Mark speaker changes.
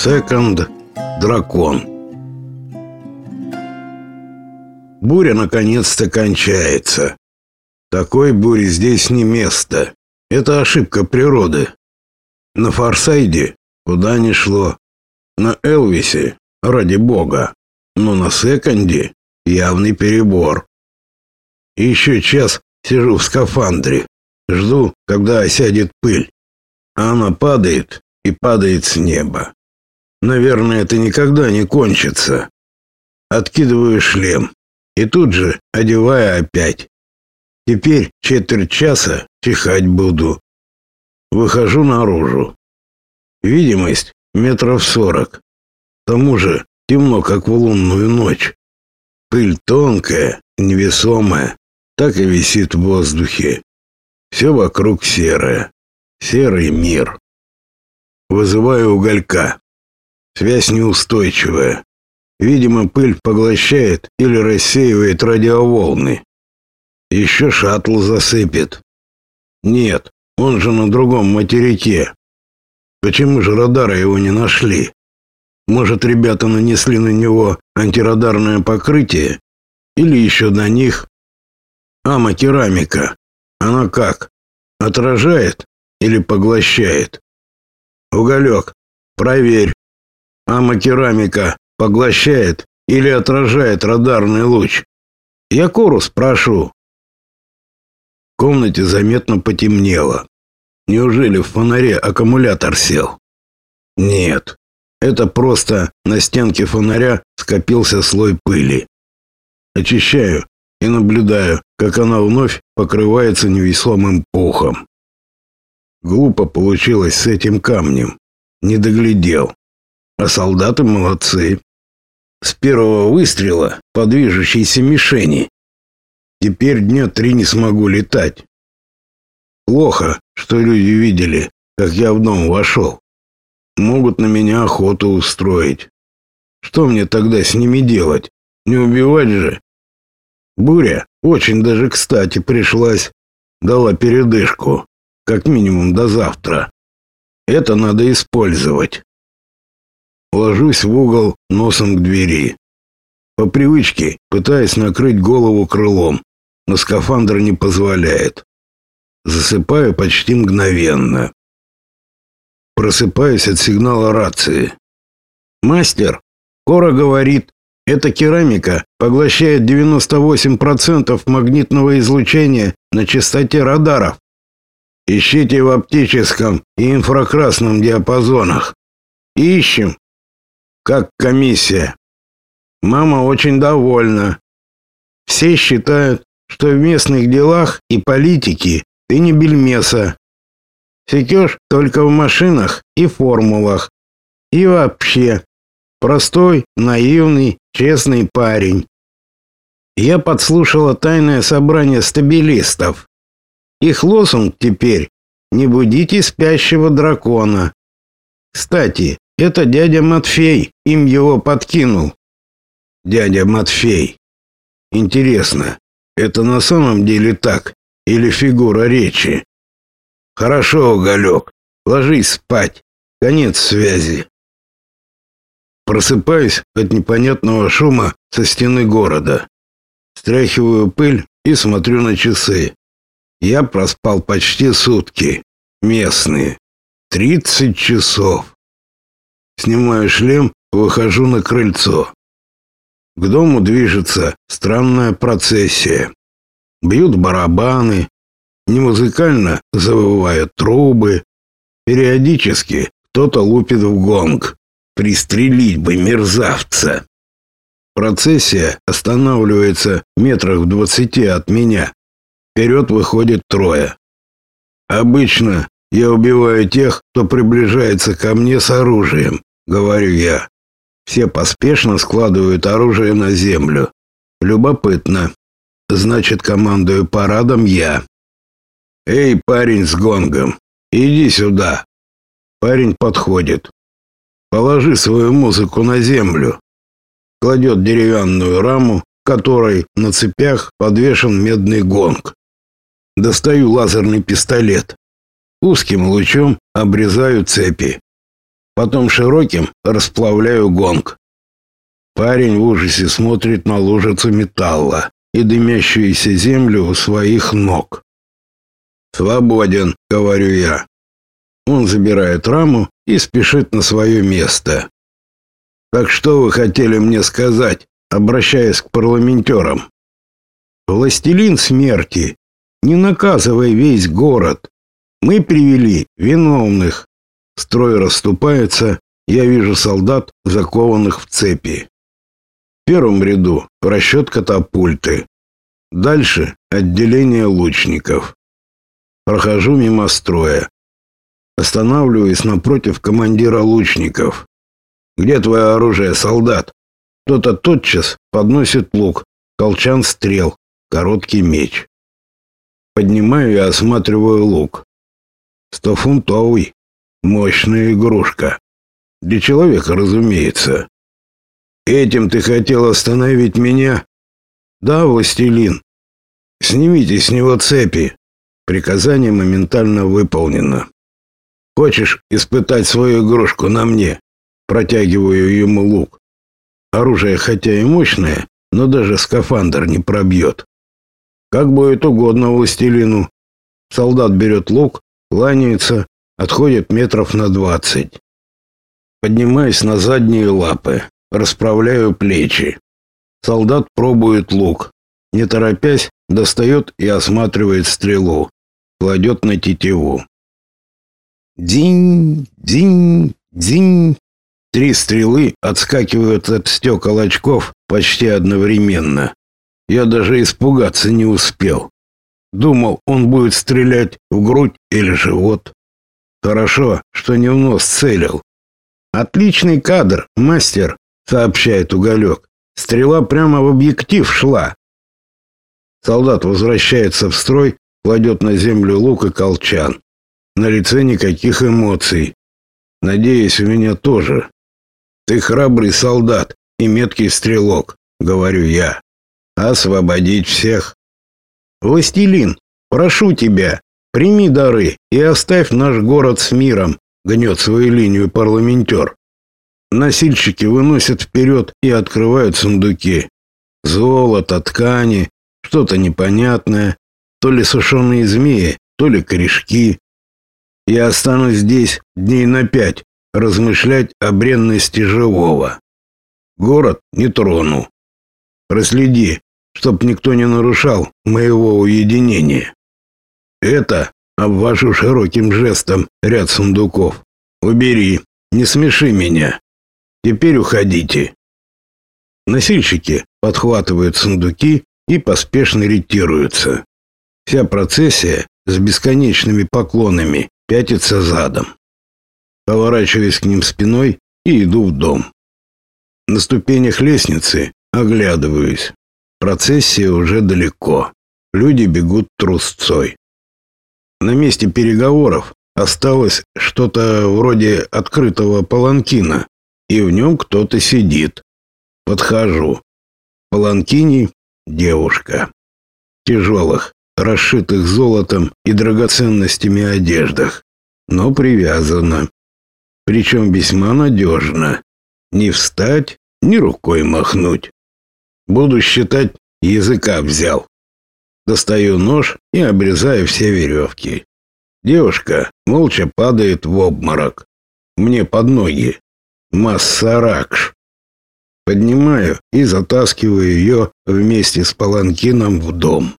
Speaker 1: Секонд Дракон Буря наконец-то кончается. Такой бури здесь не место. Это ошибка природы. На Форсайде куда ни шло. На Элвисе, ради бога. Но на Секонде явный перебор. еще час сижу в скафандре. Жду, когда осядет пыль. А она падает и падает с неба. Наверное, это никогда не кончится. Откидываю шлем и тут же одеваю опять. Теперь четверть часа чихать буду. Выхожу наружу. Видимость метров сорок. К тому же темно, как в лунную ночь. Пыль тонкая, невесомая, так и висит в воздухе. Все вокруг серое. Серый мир. Вызываю уголька. Связь неустойчивая. Видимо, пыль поглощает или рассеивает радиоволны. Еще шаттл засыпет. Нет, он же на другом материке. Почему же радары его не нашли? Может, ребята нанесли на него антирадарное покрытие? Или еще до них? Ама-керамика. Она как? Отражает или поглощает? Уголек, проверь. Ама-керамика поглощает или отражает радарный луч? Я Курус прошу. В комнате заметно потемнело. Неужели в фонаре аккумулятор сел? Нет. Это просто на стенке фонаря скопился слой пыли. Очищаю и наблюдаю, как она вновь покрывается невесомым пухом. Глупо получилось с этим камнем. Не доглядел. А солдаты молодцы. С первого выстрела по движущейся мишени. Теперь дня три не смогу летать. Плохо, что люди видели, как я в дом вошел. Могут на меня охоту устроить. Что мне тогда с ними делать? Не убивать же? Буря очень даже кстати пришлась. Дала передышку, как минимум до завтра. Это надо использовать. Ложусь в угол носом к двери. По привычке пытаясь накрыть голову крылом, но скафандр не позволяет. Засыпаю почти мгновенно. Просыпаюсь от сигнала рации. «Мастер, Кора говорит, эта керамика поглощает 98% магнитного излучения на частоте радаров. Ищите в оптическом и инфракрасном диапазонах. Ищем. Как комиссия. Мама очень довольна. Все считают, что в местных делах и политике ты не бельмеса. Секешь только в машинах и формулах. И вообще, простой, наивный, честный парень. Я подслушала тайное собрание стабилистов. Их лозунг теперь «Не будите спящего дракона». Кстати, это дядя Матфей им его подкинул. Дядя Матфей. Интересно, это на самом деле так или фигура речи? Хорошо, Уголек, ложись спать. Конец связи. Просыпаюсь от непонятного шума со стены города. Стряхиваю пыль и смотрю на часы. Я проспал почти сутки. Местные. Тридцать часов. Снимаю шлем, выхожу на крыльцо. К дому движется странная процессия. Бьют барабаны, не музыкально завывают трубы. Периодически кто-то лупит в гонг. Пристрелить бы мерзавца. Процессия останавливается метрах в двадцати от меня. Вперед выходит трое. Обычно я убиваю тех, кто приближается ко мне с оружием, говорю я. Все поспешно складывают оружие на землю. Любопытно. Значит, командую парадом я. Эй, парень с гонгом, иди сюда. Парень подходит. Положи свою музыку на землю. Кладет деревянную раму, которой на цепях подвешен медный гонг. Достаю лазерный пистолет. Узким лучом обрезаю цепи. Потом широким расплавляю гонг. Парень в ужасе смотрит на лужицу металла и дымящуюся землю у своих ног. «Свободен», — говорю я. Он забирает раму и спешит на свое место. «Так что вы хотели мне сказать, обращаясь к парламентерам?» «Властелин смерти, не наказывай весь город. Мы привели виновных». Строй расступается, я вижу солдат, закованных в цепи. В первом ряду расчет катапульты. Дальше отделение лучников. Прохожу мимо строя. Останавливаюсь напротив командира лучников. «Где твое оружие, солдат?» Кто-то тотчас подносит лук, колчан стрел, короткий меч. Поднимаю и осматриваю лук. Стофунтовый, мощная игрушка. Для человека, разумеется. Этим ты хотел остановить меня? Да, властелин. Снимите с него цепи. Приказание моментально выполнено. Хочешь испытать свою игрушку на мне? Протягиваю ему лук. Оружие хотя и мощное, но даже скафандр не пробьет. Как будет угодно властелину. Солдат берет лук, кланяется, отходит метров на двадцать. Поднимаюсь на задние лапы, расправляю плечи. Солдат пробует лук. Не торопясь, достает и осматривает стрелу. Кладет на тетиву. Динь, динь, динь. Три стрелы отскакивают от стекол очков почти одновременно. Я даже испугаться не успел. Думал, он будет стрелять в грудь или живот. Хорошо, что не в нос целил. Отличный кадр, мастер, сообщает Уголек. Стрела прямо в объектив шла. Солдат возвращается в строй, кладет на землю лук и колчан. На лице никаких эмоций. Надеюсь, у меня тоже. Ты храбрый солдат и меткий стрелок, говорю я. Освободить всех. Властелин, прошу тебя, прими дары и оставь наш город с миром, гнет свою линию парламентер. Носильщики выносят вперед и открывают сундуки. Золото, ткани, что-то непонятное, то ли сушеные змеи, то ли корешки. Я останусь здесь дней на пять, размышлять о бренности живого. Город не трону. Проследи, чтоб никто не нарушал моего уединения. Это обвожу широким жестом ряд сундуков. Убери, не смеши меня. Теперь уходите. Носильщики подхватывают сундуки и поспешно ретируются. Вся процессия с бесконечными поклонами пятится задом. Поворачиваюсь к ним спиной и иду в дом. На ступенях лестницы оглядываюсь. Процессия уже далеко. Люди бегут трусцой. На месте переговоров осталось что-то вроде открытого паланкина, и в нем кто-то сидит. Подхожу. В паланкине девушка. Тяжелых, расшитых золотом и драгоценностями одеждах, но привязана. Причем весьма надежно. Не встать, ни рукой махнуть. Буду считать, языка взял. Достаю нож и обрезаю все веревки. Девушка молча падает в обморок. Мне под ноги. Массаракш. Поднимаю и затаскиваю ее вместе с паланкином в дом.